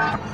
Ah!